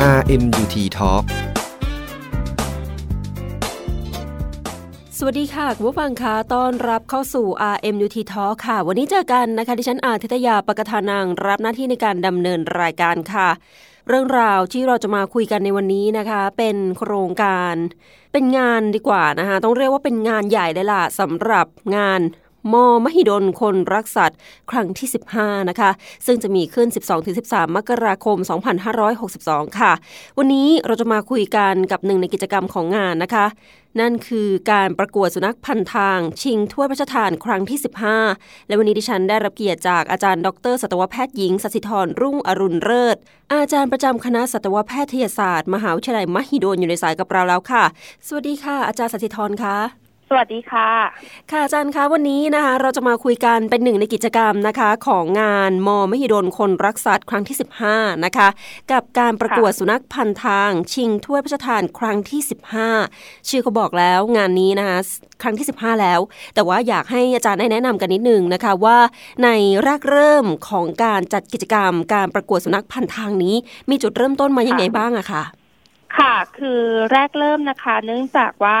RMUT Talk สวัสดีค่ะคุณผู้ฟังคะต้อนรับเข้าสู่ RMUT Talk ค่ะ วันนี้เจอกันนะคะ ดิฉันอาทิตยาปกทานังรับหน้าที่ในการดำเนินรายการค่ะ เรื่องราวที่เราจะมาคุยกันในวันนี้นะคะ เป็นโครงการ เป็นงานดีกว่านะคะ ต้องเรียกว่าเป็นงานใหญ่เลยล่ะสำหรับงาน มอมหิดลคนรักสัตว์ ครั้งที่ 15 นะคะ ซึ่งจะมีขึ้น 12-13 มกราคม 2562 ค่ะ วันนี้เราจะมาคุยกันกับหนึ่งในกิจกรรมของงานนะคะ นั่นคือการประกวดสุนัขพันทาง ชิงถ้วยพระราชทานครั้งที่ 15 และวันนี้ดิฉันได้รับเกียรติจากอาจารย์ ดรสัตวแพทย์หญิงสศิธรรุ่งอรุณเลิศอาจารย์ประจำคณะสัตวแพทยศาสตร์ มหาวิทยาลัยมหิดลอยู่ในสายกับเราแล้วค่ะ สวัสดีค่ะ อาจารย์สศิธรค่ะ สวัสดีค่ะ ค่ะอาจารย์คะวันนี้นะคะ เราจะมาคุยกันเป็นหนึ่งในกิจกรรมนะคะ ของงานมอมหิดลคนรักสัตว์ครั้งที่ 15 นะคะ กับการประกวดสุนัขพันทาง ชิงถ้วยพระราชทานครั้งที่ 15 ชื่อเขาบอกแล้วงานนี้นะคะครั้งที่ 15 แล้ว แต่ว่าอยากให้อาจารย์ได้แนะนำกันนิดนึงนะคะว่าในแรกเริ่มของการจัดกิจกรรม การประกวดสุนัขพันทางนี้ มีจุดเริ่มต้นมายังไงบ้างอะคะค่ะ คือแรกเริ่มนะคะ เนื่องจากว่า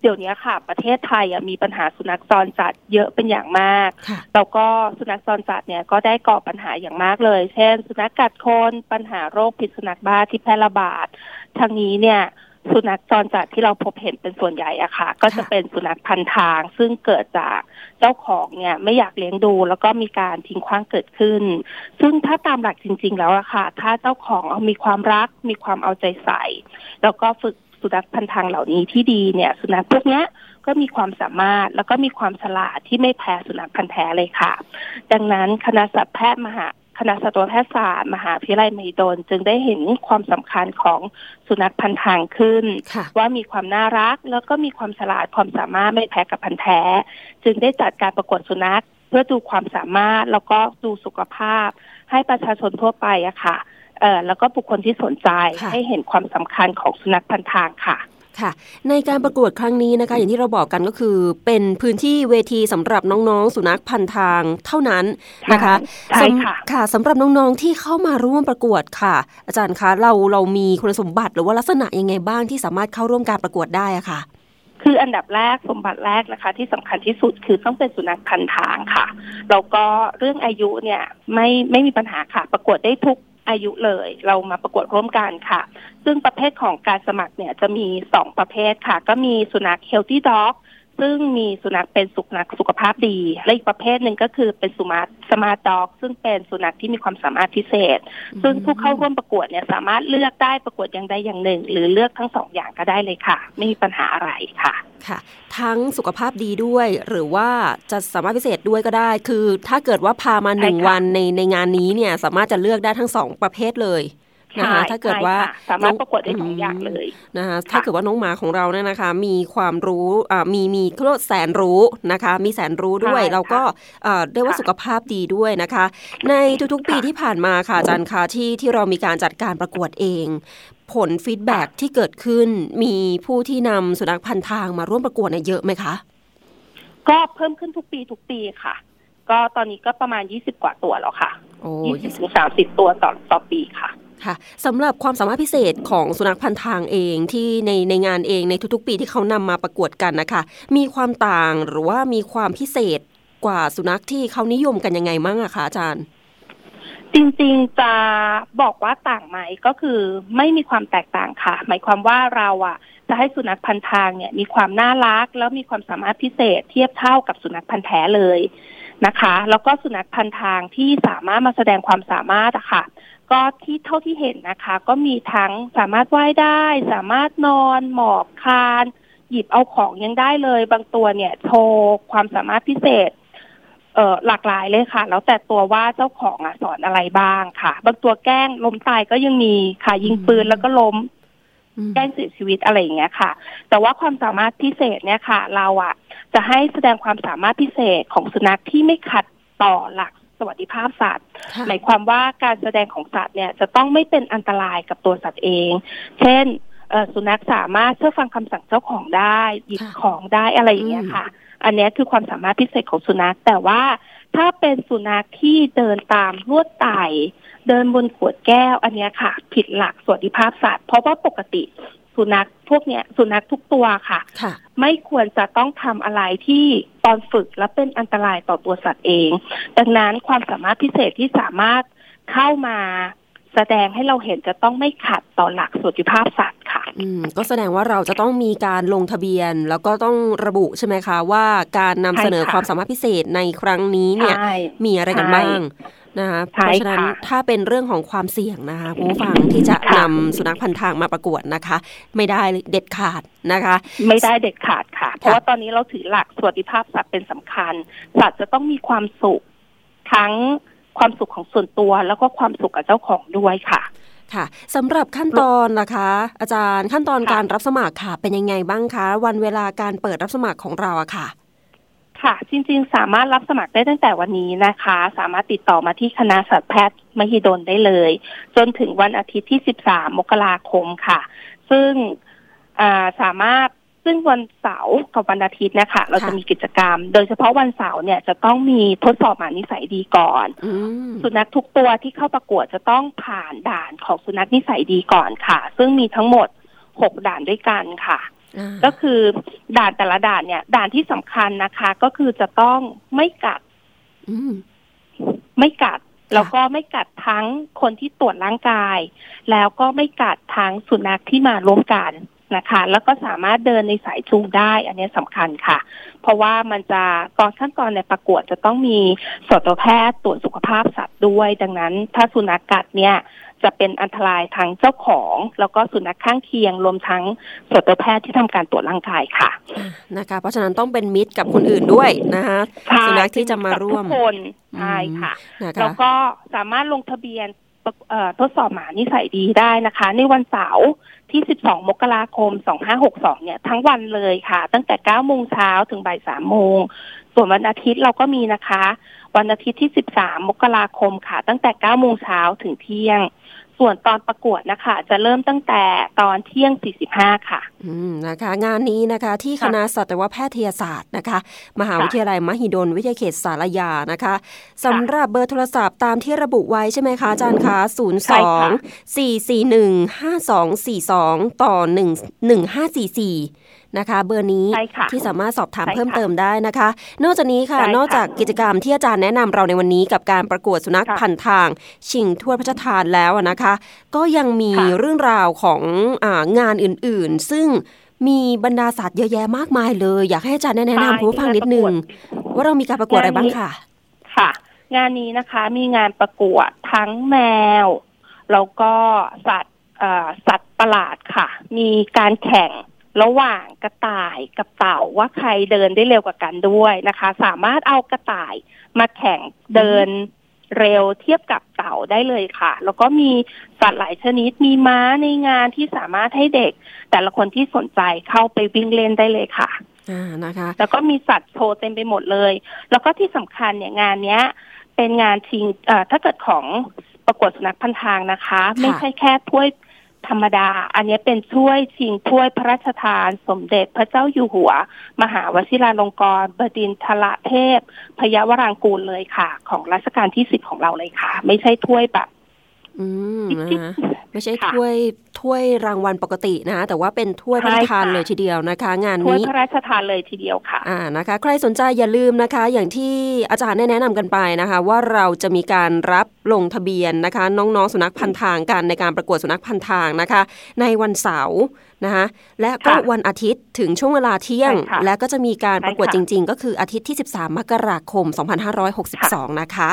เดี๋ยวนี้ค่ะ ประเทศไทยมีปัญหาสุนัขจรจัดเยอะเป็นอย่างมาก แล้วก็สุนัขจรจัดเนี่ยก็ได้ก่อปัญหาอย่างมากเลย เช่น สุนัขกัดคนปัญหาโรคพิษสุนัขบ้าที่แพร่ระบาดทางนี้เนี่ยสุนัขจรจัดที่เราพบเห็นเป็นส่วนใหญ่อะค่ะ ก็จะเป็นสุนัขพันทาง ซึ่งเกิดจากเจ้าของเนี่ยไม่อยากเลี้ยงดู แล้วก็มีการทิ้งขว้างเกิดขึ้น ซึ่งถ้าตามหลักจริง ๆ แล้วอะค่ะ ถ้าเจ้าของมีความรัก มีความเอาใจใส่ แล้วก็ฝึก สุนัขพันทางเหล่านี้ที่ดีเนี่ย สุนัขพวกนี้ก็มีความสามารถแล้วก็มีความฉลาดที่ไม่แพ้สุนัขพันธุ์แท้เลยค่ะ ดังนั้นคณะสัตวแพทย์มหาคณะสัตวแพทยศาสตร์มหาวิทยาลัยมหิดลจึงได้เห็นความสำคัญของสุนัขพันทางขึ้น ว่ามีความน่ารักแล้วก็มีความฉลาดความสามารถไม่แพ้กับพันธุ์แท้ จึงได้จัดการประกวดสุนัขเพื่อดูความสามารถแล้วก็ดูสุขภาพ ให้ประชาชนทั่วไปอะค่ะ เอ่อแล้วก็บุคคลที่สนใจให้เห็นความสำคัญของสุนัขพันทางค่ะค่ะในการประกวดครั้งนี้นะคะ อย่างที่เราบอกกันก็คือ เป็นพื้นที่เวทีสำหรับน้องๆ สุนัขพันทางเท่านั้นนะคะใช่ค่ะค่ะสำหรับน้องๆที่เข้ามาร่วมประกวดค่ะ อาจารย์คะเราเรามีคุณสมบัติหรือว่าลักษณะยังไงบ้างที่สามารถเข้าร่วมการประกวดได้อะค่ะ คืออันดับแรกสมบัติแรกนะคะ ที่สำคัญที่สุดคือต้องเป็นสุนัขพันทางค่ะแล้วก็เรื่องอายุเนี่ยไม่ไม่มีปัญหาค่ะ ประกวดได้ทุก อายุเลย เรามาประกวดร่วมกันค่ะ ซึ่งประเภทของการสมัครเนี่ยจะมีสองประเภทค่ะ ก็มีสุนัข healthy dog ซึ่งมีสุนัขเป็นสุนัขสุขภาพดี และอีกประเภทหนึ่งก็คือเป็นสุมาร์ตสมาร์ตด็อก ซึ่งเป็นสุนัขที่มีความสามารถพิเศษ ซึ่งผู้เข้าร่วมประกวดเนี่ยสามารถเลือกได้ประกวดอย่างใดอย่างหนึ่ง หรือเลือกทั้งสองอย่างก็ได้เลยค่ะ ไม่มีปัญหาอะไรค่ะค่ะ ทั้งสุขภาพดีด้วย หรือว่าจะสามารถพิเศษด้วยก็ได้ คือ ถ้าเกิดว่าพามาหนึ่งวันในในงานนี้เนี่ยสามารถจะเลือกได้ทั้งสองประเภทเลย นะคะถ้าเกิดว่าสามารถประกวดได้สองอย่างเลยนะคะถ้าเกิดว่าน้องหมาของเราเนี่ยนะคะ มีความรู้อ่ามีมีเครื่องแสนรู้นะคะ มีแสนรู้ด้วยเราก็ได้ว่าสุขภาพดีด้วยนะคะ ในทุกๆปีที่ผ่านมาค่ะอาจารย์คะที่ที่เรามีการจัดการประกวดเองผลฟีดแบ็ที่เกิดขึ้นมีผู้ที่นำสุนัขพันทางมาร่วมประกวดเนี่ยเยอะไหมคะ ก็เพิ่มขึ้นทุกปีทุกปีค่ะ ก็ตอนนี้ก็ประมาณยี่สิบกว่าตัวแล้วค่ะยี่สิบถึงสามสิบตัวต่อต่อปีค่ะ ค่ะสำหรับความสามารถพิเศษของสุนัขพันทางเองที่ในในงานเองในทุกๆ ปีที่เขานำมาประกวดกันนะคะ มีความต่างหรือว่ามีความพิเศษกว่าสุนัขที่เขานิยมกันยังไงมั่งอะคะอาจารย์ จริงๆจะบอกว่าต่างไหมก็คือไม่มีความแตกต่างค่ะ หมายความว่าเราอะจะให้สุนัขพันทางเนี่ย มีความน่ารัก แล้วมีความสามารถพิเศษเทียบเท่ากับสุนัขพันแท้เลยนะคะ แล้วก็สุนัขพันทางที่สามารถมาแสดงความสามารถอะค่ะ ก็ที่เท่าที่เห็นนะคะ ก็มีทั้งสามารถว่ายได้ สามารถนอนหมอบคาน หยิบเอาของยังได้เลย บางตัวเนี่ยโชว์ความสามารถพิเศษ เอ่อหลากหลายเลยค่ะ แล้วแต่ตัวว่าเจ้าของอะสอนอะไรบ้างค่ะ บางตัวแกล้งล้มตายก็ยังมีค่ะ ยิงปืนแล้วก็ล้มแกล้งเสียชีวิตอะไรอย่างเงี้ยค่ะ แต่ว่าความสามารถพิเศษเนี่ยค่ะ เราอะจะให้แสดงความสามารถพิเศษของสุนัขที่ไม่ขัดต่อหลัก สวัสดิภาพสัตว์ หมายความว่าการแสดงของสัตว์เนี่ยจะต้องไม่เป็นอันตรายกับตัวสัตว์เอง เช่นสุนัขสามารถเชื่อฟังคำสั่งเจ้าของได้หยิบของได้อะไรอย่างเงี้ยค่ะ อันนี้คือความสามารถพิเศษของสุนัข แต่ว่าถ้าเป็นสุนัขที่เดินตามลวดไต่เดินบนขวดแก้ว อันนี้ค่ะ ผิดหลักสวัสดิภาพสัตว์เพราะว่าปกติ สุนัขพวกเนี้ยสุนัขทุกตัวค่ะค่ะไม่ควรจะต้องทำอะไรที่ตอนฝึกและเป็นอันตรายต่อตัวสัตว์เอง ดังนั้นความสามารถพิเศษที่สามารถเข้ามาแสดงให้เราเห็นจะต้องไม่ขัดต่อหลักสุขภาพสัตว์ค่ะ อืม ก็แสดงว่าเราจะต้องมีการลงทะเบียน แล้วก็ต้องระบุใช่ไหมคะ ว่าการนำเสนอความสามารถพิเศษในครั้งนี้เนี่ย มีอะไรกันบ้าง นะคะเพราะฉะนั้นถ้าเป็นเรื่องของความเสี่ยงนะคะผู้ฟังที่จะนำสุนัขพันทางมาประกวดนะคะ ไม่ได้เด็ดขาดนะคะ ไม่ได้เด็ดขาดค่ะ เพราะว่าตอนนี้เราถือหลักสวัสดิภาพสัตว์เป็นสำคัญ สัตว์จะต้องมีความสุขทั้งความสุขของส่วนตัวแล้วก็ความสุขกับเจ้าของด้วยค่ะค่ะสำหรับขั้นตอนนะคะ อาจารย์ขั้นตอนการรับสมัครค่ะ เป็นยังไงบ้างคะ วันเวลาการเปิดรับสมัครของเราอะค่ะ ค่ะ จริง ๆ สามารถรับสมัครได้ตั้งแต่วันนี้นะคะ สามารถติดต่อมาที่คณะสัตวแพทย์มหิดลได้เลย จนถึงวันอาทิตย์ที่ 13 มกราคมค่ะ ซึ่งสามารถซึ่งวันเสาร์กับวันอาทิตย์นะคะเราจะมีกิจกรรม โดยเฉพาะวันเสาร์เนี่ยจะต้องมีทดสอบหมานิสัยดีก่อนสุนัขทุกตัวที่เข้าประกวดจะต้องผ่านด่านของสุนัขนิสัยดีก่อนค่ะ ซึ่งมีทั้งหมดหกด่านด้วยกันค่ะ ก็คือด่านแต่ละด่านเนี่ย ด่านที่สำคัญนะคะ ก็คือจะต้องไม่กัดไม่กัดแล้วก็ไม่กัดทั้งคนที่ตรวจร่างกาย แล้วก็ไม่กัดทั้งสุนัขที่มาร่วมกันนะคะ แล้วก็สามารถเดินในสายจูงได้ อันนี้สำคัญค่ะ เพราะว่ามันจะตอนขั้นตอนในประกวดจะต้องมีสัตวแพทย์ตรวจสุขภาพสัตว์ด้วย ดังนั้น ถ้าสุนัขกัดเนี่ย จะเป็นอันตรายทั้งเจ้าของ แล้วก็สุนัขข้างเคียงรวมทั้งสัตวแพทย์ที่ทำการตรวจร่างกายค่ะนะคะ เพราะฉะนั้นต้องเป็นมิตรกับคนอื่นด้วยนะคะสุนัขที่จะมาร่วมคนใช่ค่ะแล้วก็สามารถลงทะเบียนทดสอบหมานิสัยดีได้นะคะ ในวันเสาร์ที่ 12 มกราคม 2562 เนี่ย ทั้งวันเลยค่ะ ตั้งแต่ 9 โมงเช้าถึงบ่าย 3 โมง ส่วนวันอาทิตย์เราก็มีนะคะ วันอาทิตย์ที่ 13 มกราคมค่ะ ตั้งแต่ 9 โมงเช้าถึงเที่ยง ส่วนตอนประกวดนะคะ จะเริ่มตั้งแต่ตอนเที่ยง 45 ค่ะ อืมนะคะ งานนี้นะคะที่คณะสัตวแพทยศาสตร์นะคะ มหาวิทยาลัยมหิดลวิทยาเขตสารยานะคะสำหรับเบอร์โทรศัพท์ตามที่ระบุไว้ใช่ไหมคะอาจารย์คะ 02 441 5242 ต่อ 1 1544 นะคะ เบอร์นี้ที่สามารถสอบถามเพิ่มเติมได้นะคะ นอกจากนี้ค่ะ นอกจากกิจกรรมที่อาจารย์แนะนำเราในวันนี้กับการประกวดสุนัขพันทาง ชิงถ้วยพระราชทานแล้วนะคะ ก็ยังมีเรื่องราวขององานอื่นๆ ซึ่งมีบรรดาสัตว์เยอะแยะมากมายเลย อยากให้อาจารย์แนะนำผู้ฟังนิดนึงว่าเรามีการประกวดอะไรบ้างค่ะ ค่ะ งานนี้นะคะมีงานประกวดทั้งแมว แล้วก็สัตว์สัตว์ประหลาดค่ะ มีการแข่ง ระหว่างกระต่ายกับเต่าว่าใครเดินได้เร็วกว่ากันด้วยนะคะ สามารถเอากระต่ายมาแข่งเดินเร็วเทียบกับเต่าได้เลยค่ะ แล้วก็มีสัตว์หลายชนิดมีม้าในงานที่สามารถให้เด็ก แต่ละคนที่สนใจเข้าไปวิ่งเล่นได้เลยค่ะอ่านะคะ แล้วก็มีสัตว์โชว์เต็มไปหมดเลย แล้วก็ที่สำคัญเนี่ยงานเนี้ย เป็นงานชิงเอ่อถ้าเกิดของประกวดสุนัขพันทางนะคะ ไม่ใช่แค่ถ้วย ธรรมดา อันนี้เป็นช่วยชิงถ้วยพระราชทาน สมเด็จพระเจ้าอยู่หัว มหาวชิราลงกรณบดินทรเทพ พยาวรางกูลเลยค่ะ ของรัชกาลที่สิบของเราเลยค่ะ ไม่ใช่ถ้วยแบบ อืมนะไม่ใช่ถ้วย ถ้วยรางวัลปกตินะแต่ว่าเป็นถ้วยพระราชทานเลยทีเดียวนะคะ งานนี้ถ้วยพระราชทานเลยทีเดียวค่ะอ่านะคะ ใครสนใจอย่าลืมนะคะ อย่างที่อาจารย์ได้แนะนำกันไปนะคะ ว่าเราจะมีการรับลงทะเบียนนะคะ น้องๆสุนัขพันทางกันในการประกวดสุนัขพันทางนะคะ ในวันเสาร์นะคะและก็วันอาทิตย์ถึงช่วงเวลาเที่ยง และก็จะมีการประกวดจริง ๆ ก็คืออาทิตย์ที่ 13 มกราคม 2562 นะคะ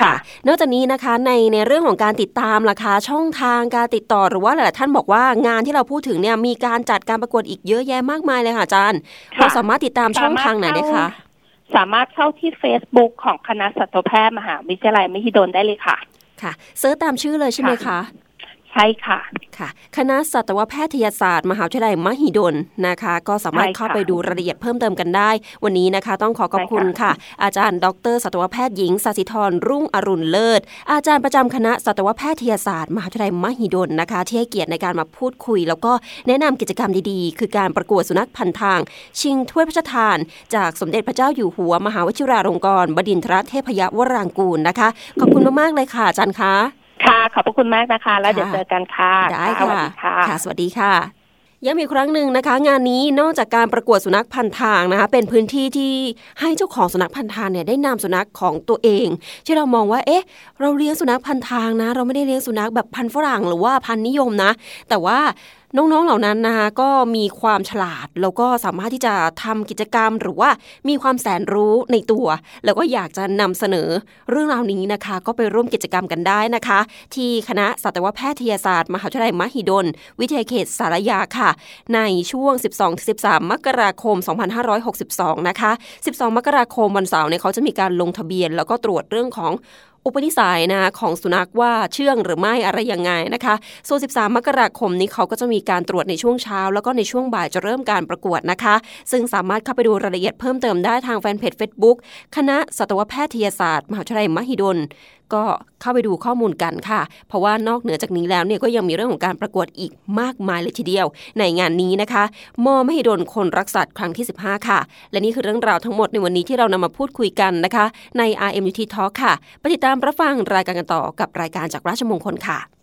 ค่ะ นอกจากนี้นะคะในในเรื่องของการติดตามราคาช่องทางการติดต่อหรือว่าหลายๆท่านบอกว่างานที่เราพูดถึงเนี่ยมีการจัดการประกวดอีกเยอะแยะมากมายเลยค่ะอาจารย์เราสามารถติดตามช่องทางไหนได้คะสามารถเข้าที่ Facebook ของคณะสัตวแพทย์มหาวิทยาลัยมหิดลได้เลยค่ะ ค่ะเซิร์ชตามชื่อเลยใช่ไหมคะใช่ค่ะค่ะคณะสัตวแพทยศาสตร์ มหาวิทยาลัยมหิดลนะคะ ก็สามารถเข้าไปดูรายละเอียดเพิ่มเติมกันได้ วันนี้นะคะ ต้องขอขอบคุณค่ะ อาจารย์ ดร สัตวแพทย์หญิงสศิธรรุ่งอรุณเลิศ อาจารย์ประจำคณะสัตวแพทยศาสตร์ มหาวิทยาลัยมหิดลนะคะ ที่ให้เกียรติในการมาพูดคุย แล้วก็แนะนำกิจกรรมดีๆ คือการประกวดสุนัขพันทาง ชิงถ้วยพระราชทาน จากสมเด็จพระเจ้าอยู่หัว มหาวชิราลงกรณบดินทรเทพยวรางกูลนะคะ ขอบคุณมากๆเลยค่ะอาจารย์คะ ค่ะ ขอบพระคุณมากนะคะ แล้วเดี๋ยวเจอกันค่ะได้ค่ะค่ะ สวัสดีค่ะย้ำอีกครั้งหนึ่งนะคะ งานนี้นอกจากการประกวดสุนัขพันทางนะคะ เป็นพื้นที่ที่ให้เจ้าของสุนัขพันทางเนี่ยได้นำสุนัขของตัวเอง ที่เรามองว่าเอ๊ะ เราเลี้ยงสุนัขพันทางนะ เราไม่ได้เลี้ยงสุนัขแบบพันฝรั่งหรือว่าพันนิยมนะ แต่ว่า น้องๆเหล่านั้นนะคะก็มีความฉลาดแล้วก็สามารถที่จะทำกิจกรรม หรือว่ามีความแสนรู้ในตัว แล้วก็อยากจะนำเสนอเรื่องราวนี้นะคะ ก็ไปร่วมกิจกรรมกันได้นะคะ ที่คณะสัตวแพทยศาสตร์ มหาวิทยาลัยมหิดล วิทยาเขตสารยาค่ะ ในช่วง 12-13 มกราคม 2562 นะคะ 12 มกราคมวันเสาร์เนี่ยเขาจะมีการลงทะเบียน แล้วก็ตรวจเรื่องของ อุปนิสัยนะของสุนัขว่าเชื่องหรือไม่อะไรยังไงนะคะส่วน13 มกราคมนี้เขาก็จะมีการตรวจในช่วงเช้า แล้วก็ในช่วงบ่ายจะเริ่มการประกวดนะคะ ซึ่งสามารถเข้าไปดูรายละเอียดเพิ่มเติมได้ทางแฟนเพจ Facebook คณะสัตวแพทยศาสตร์ มหาวิทยาลัยมหิดล ก็เข้าไปดูข้อมูลกันค่ะ เพราะว่านอกเหนือจากนี้แล้วเนี่ยก็ยังมีเรื่องของการประกวดอีกมากมายเลยทีเดียว ในงานนี้นะคะมอไม่ให้โดนคนรักสัตว์ครั้งที่ 15 ค่ะ และนี่คือเรื่องราวทั้งหมดในวันนี้ที่เรานำมาพูดคุยกันนะคะ ใน RMUT Talk ค่ะไปติดตามรับฟังรายการกันต่อกับรายการจากราชมงคลค่ะ